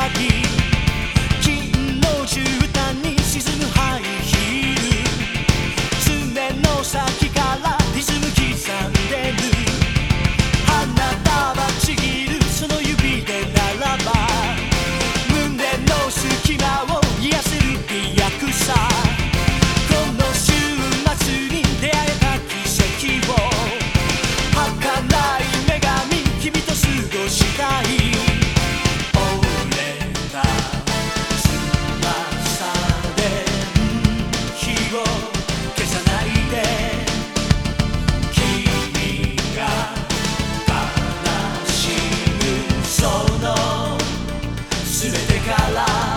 aqui. love.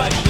But